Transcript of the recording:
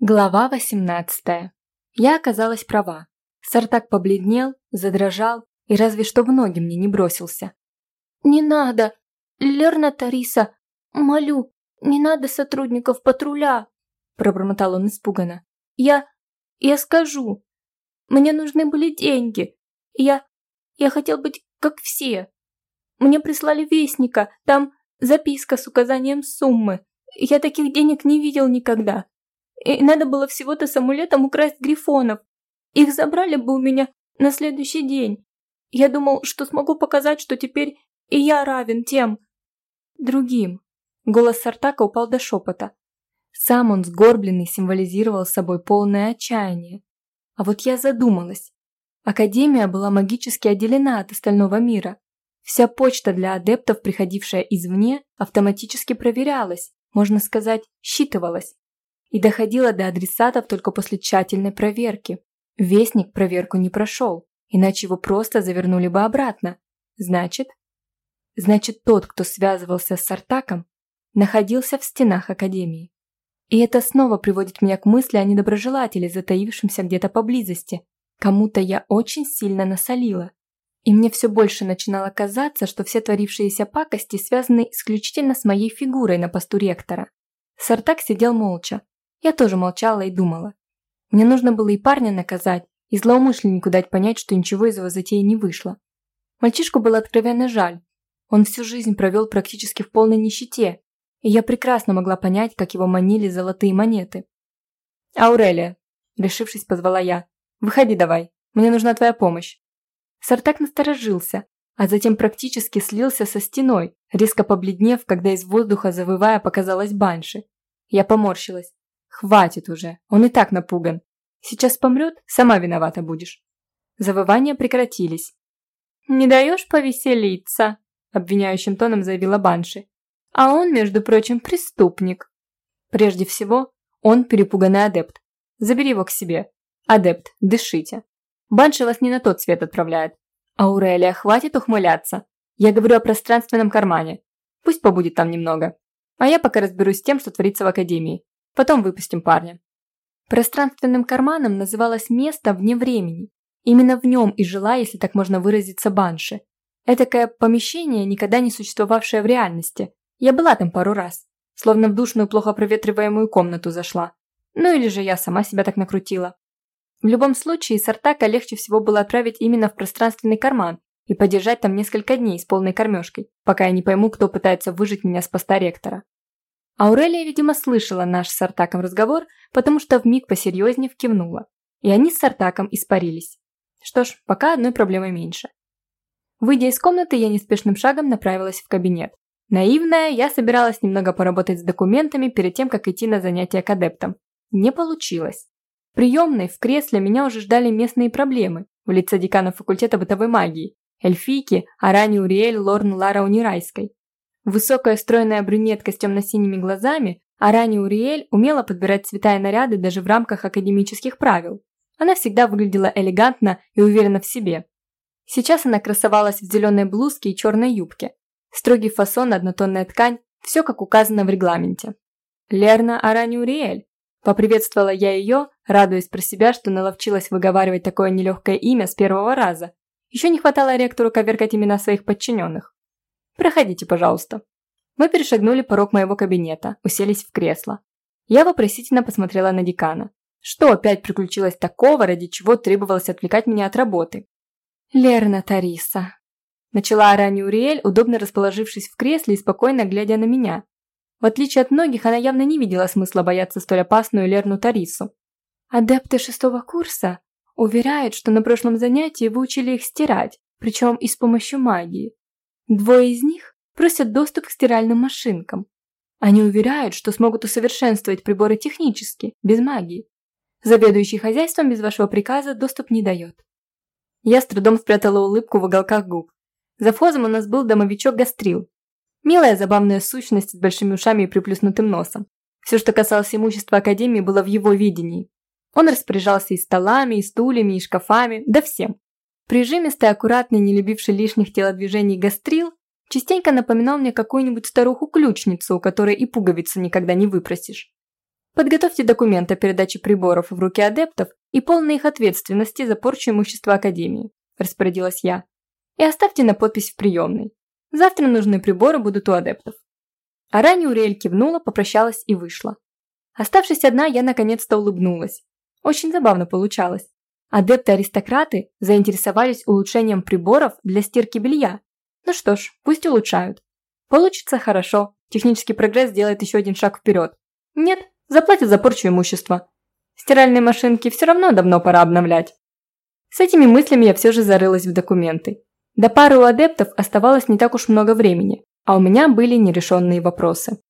Глава 18. Я оказалась права. Сартак побледнел, задрожал и разве что в ноги мне не бросился. «Не надо! Лерна Тариса! Молю, не надо сотрудников патруля!» Пробормотал он испуганно. «Я... я скажу. Мне нужны были деньги. Я... я хотел быть как все. Мне прислали вестника, там записка с указанием суммы. Я таких денег не видел никогда. И надо было всего-то с амулетом украсть грифонов. Их забрали бы у меня на следующий день. Я думал, что смогу показать, что теперь и я равен тем другим. Голос Сартака упал до шепота. Сам он сгорбленный символизировал собой полное отчаяние. А вот я задумалась. Академия была магически отделена от остального мира. Вся почта для адептов, приходившая извне, автоматически проверялась, можно сказать, считывалась и доходила до адресатов только после тщательной проверки. Вестник проверку не прошел, иначе его просто завернули бы обратно. Значит? Значит, тот, кто связывался с Сартаком, находился в стенах Академии. И это снова приводит меня к мысли о недоброжелателе, затаившемся где-то поблизости. Кому-то я очень сильно насолила. И мне все больше начинало казаться, что все творившиеся пакости связаны исключительно с моей фигурой на посту ректора. Сартак сидел молча, я тоже молчала и думала. Мне нужно было и парня наказать, и злоумышленнику дать понять, что ничего из его затеи не вышло. Мальчишку было откровенно жаль. Он всю жизнь провел практически в полной нищете, и я прекрасно могла понять, как его манили золотые монеты. «Аурелия», – решившись, позвала я, – «выходи давай, мне нужна твоя помощь». Сартак насторожился, а затем практически слился со стеной, резко побледнев, когда из воздуха завывая показалась банши. Я поморщилась. Хватит уже, он и так напуган. Сейчас помрет, сама виновата будешь. Завывания прекратились. «Не даешь повеселиться?» – обвиняющим тоном заявила Банши. «А он, между прочим, преступник. Прежде всего, он перепуганный адепт. Забери его к себе. Адепт, дышите. Банши вас не на тот свет отправляет. Аурелия, хватит ухмыляться. Я говорю о пространственном кармане. Пусть побудет там немного. А я пока разберусь с тем, что творится в Академии. Потом выпустим парня. Пространственным карманом называлось место вне времени. Именно в нем и жила, если так можно выразиться, Банши. Этакое помещение, никогда не существовавшее в реальности. Я была там пару раз. Словно в душную, плохо проветриваемую комнату зашла. Ну или же я сама себя так накрутила. В любом случае, Сартака легче всего было отправить именно в пространственный карман и подержать там несколько дней с полной кормежкой, пока я не пойму, кто пытается выжить меня с поста ректора. Аурелия, видимо, слышала наш с Сартаком разговор, потому что вмиг посерьезнее кивнула. И они с Сартаком испарились. Что ж, пока одной проблемой меньше. Выйдя из комнаты, я неспешным шагом направилась в кабинет. Наивная, я собиралась немного поработать с документами перед тем, как идти на занятия к адептам. Не получилось. В приемной, в кресле меня уже ждали местные проблемы в лице декана факультета бытовой магии, эльфийки Арани Уриэль Лорн Лара Унирайской. Высокая стройная брюнетка с темно-синими глазами, а ранее Уриэль умела подбирать цвета и наряды даже в рамках академических правил. Она всегда выглядела элегантно и уверенно в себе. Сейчас она красовалась в зеленой блузке и черной юбке. Строгий фасон, однотонная ткань – все как указано в регламенте. «Лерна Арани Уриэль», – поприветствовала я ее, радуясь про себя, что наловчилась выговаривать такое нелегкое имя с первого раза. Еще не хватало ректору коверкать имена своих подчиненных. Проходите, пожалуйста». Мы перешагнули порог моего кабинета, уселись в кресло. Я вопросительно посмотрела на декана. Что опять приключилось такого, ради чего требовалось отвлекать меня от работы? «Лерна Тариса», – начала Арани Уриэль, удобно расположившись в кресле и спокойно глядя на меня. В отличие от многих, она явно не видела смысла бояться столь опасную Лерну Тарису. «Адепты шестого курса уверяют, что на прошлом занятии вы учили их стирать, причем и с помощью магии. Двое из них просят доступ к стиральным машинкам. Они уверяют, что смогут усовершенствовать приборы технически, без магии. Заведующий хозяйством без вашего приказа доступ не дает. Я с трудом спрятала улыбку в уголках губ. За фозом у нас был домовичок Гастрил. Милая забавная сущность с большими ушами и приплюснутым носом. Все, что касалось имущества Академии, было в его видении. Он распоряжался и столами, и стульями, и шкафами, да всем. Прижимистый, аккуратный, не любивший лишних телодвижений гастрил частенько напоминал мне какую-нибудь старуху-ключницу, у которой и пуговицу никогда не выпросишь. Подготовьте документы о передаче приборов в руки адептов и полной их ответственности за порчу имущества Академии», – распорядилась я. «И оставьте на подпись в приемной. Завтра нужные приборы будут у адептов». А ранее Уриэль кивнула, попрощалась и вышла. Оставшись одна, я наконец-то улыбнулась. Очень забавно получалось. Адепты-аристократы заинтересовались улучшением приборов для стирки белья. Ну что ж, пусть улучшают. Получится хорошо, технический прогресс сделает еще один шаг вперед. Нет, заплатят за порчу имущества. Стиральные машинки все равно давно пора обновлять. С этими мыслями я все же зарылась в документы. До пары у адептов оставалось не так уж много времени, а у меня были нерешенные вопросы.